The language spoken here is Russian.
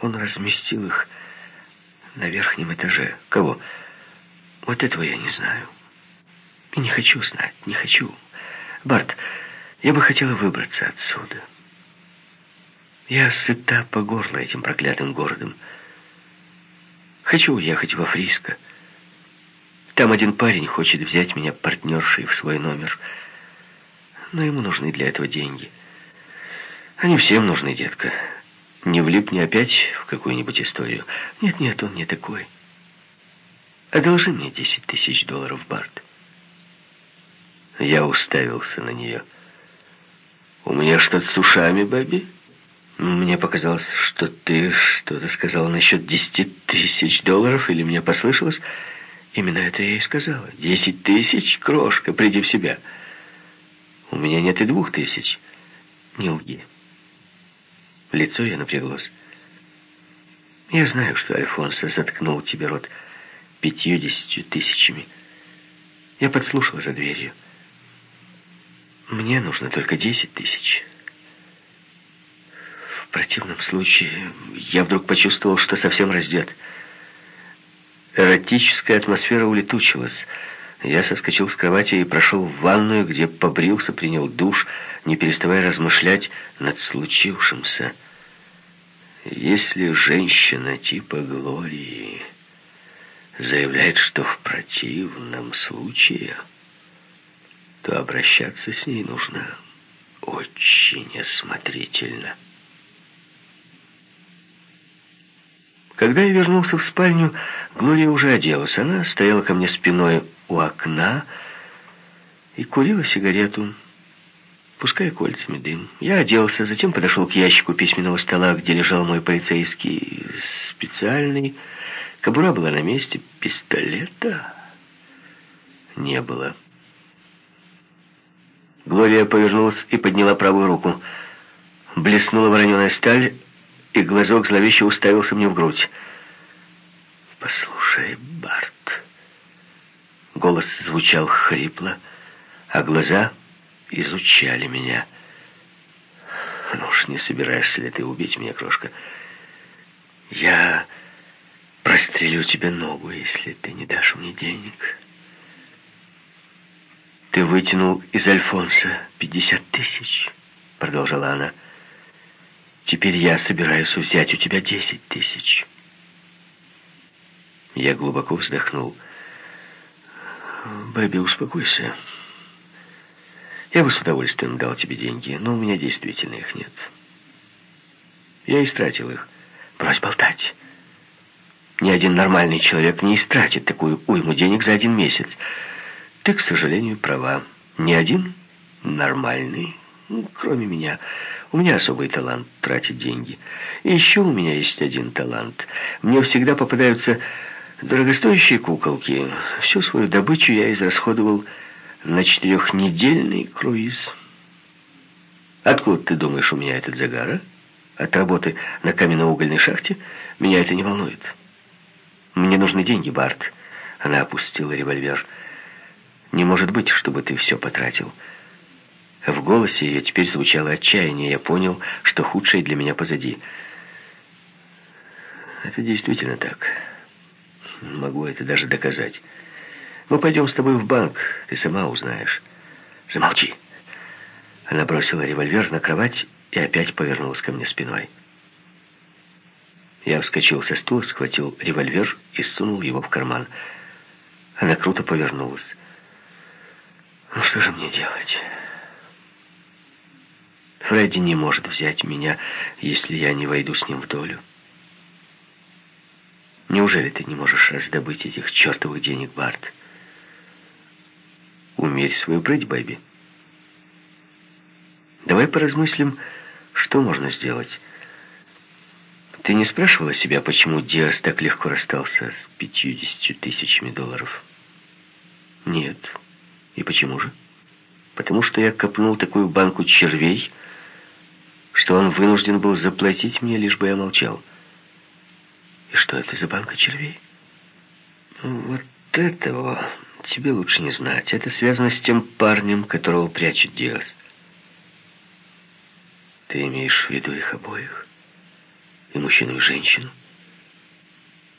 Он разместил их на верхнем этаже. Кого? Вот этого я не знаю. И не хочу знать, не хочу. Барт, я бы хотела выбраться отсюда. Я сыта по горло этим проклятым городом. Хочу уехать во Фриско. Там один парень хочет взять меня партнершей в свой номер. Но ему нужны для этого деньги. Они всем нужны, детка. Не влипни опять в какую-нибудь историю. Нет-нет, он не такой. Одолжи мне десять тысяч долларов, Барт. Я уставился на нее. «У меня что-то с ушами, Бэби?» Мне показалось, что ты что-то сказала насчет десяти тысяч долларов, или мне послышалось? Именно это я и сказала. Десять тысяч, крошка, приди в себя. У меня нет и двух тысяч. Не лги. Лицо я напряглось. Я знаю, что Альфонсо заткнул тебе рот пятьюдесятью тысячами. Я подслушала за дверью. Мне нужно только десять тысяч. В противном случае я вдруг почувствовал, что совсем раздет. Эротическая атмосфера улетучилась. Я соскочил с кровати и прошел в ванную, где побрился, принял душ, не переставая размышлять над случившимся. Если женщина типа Глории заявляет, что в противном случае, то обращаться с ней нужно очень осмотрительно. Когда я вернулся в спальню, Глория уже оделась. Она стояла ко мне спиной у окна и курила сигарету, пуская кольцами дым. Я оделся, затем подошел к ящику письменного стола, где лежал мой полицейский специальный. Кобура была на месте, пистолета не было. Глория повернулась и подняла правую руку. Блеснула вороненая сталь, и глазок зловеще уставился мне в грудь. «Послушай, Барт...» Голос звучал хрипло, а глаза изучали меня. «Ну уж не собираешься ли ты убить меня, крошка? Я прострелю тебе ногу, если ты не дашь мне денег». «Ты вытянул из Альфонса пятьдесят тысяч», — продолжала она. Теперь я собираюсь взять у тебя десять тысяч. Я глубоко вздохнул. Бэби, успокойся. Я бы с удовольствием дал тебе деньги, но у меня действительно их нет. Я истратил их. Брось болтать. Ни один нормальный человек не истратит такую уйму денег за один месяц. Ты, к сожалению, права. Ни один нормальный, ну, кроме меня, у меня особый талант тратить деньги. И еще у меня есть один талант. Мне всегда попадаются дорогостоящие куколки. Всю свою добычу я израсходовал на четырехнедельный круиз. Откуда ты думаешь у меня этот загар, а? От работы на каменноугольной шахте? Меня это не волнует. Мне нужны деньги, Барт. Она опустила револьвер. Не может быть, чтобы ты все потратил. В голосе ее теперь звучало отчаяние. Я понял, что худшее для меня позади. Это действительно так. Могу это даже доказать. Мы пойдем с тобой в банк, ты сама узнаешь. Замолчи. Она бросила револьвер на кровать и опять повернулась ко мне спиной. Я вскочил со стула, схватил револьвер и сунул его в карман. Она круто повернулась. Ну что же мне делать? Фредди не может взять меня, если я не войду с ним в долю. Неужели ты не можешь раздобыть этих чертовых денег, Барт? Умерь свою прыть, Бэби. Давай поразмыслим, что можно сделать. Ты не спрашивала себя, почему Диас так легко расстался с пятьюдесятью тысячами долларов? Нет. И почему же? Потому что я копнул такую банку червей, что он вынужден был заплатить мне, лишь бы я молчал. И что это за банка червей? Ну, вот этого тебе лучше не знать. Это связано с тем парнем, которого прячет Диас. Ты имеешь в виду их обоих? и мужчину, и женщину.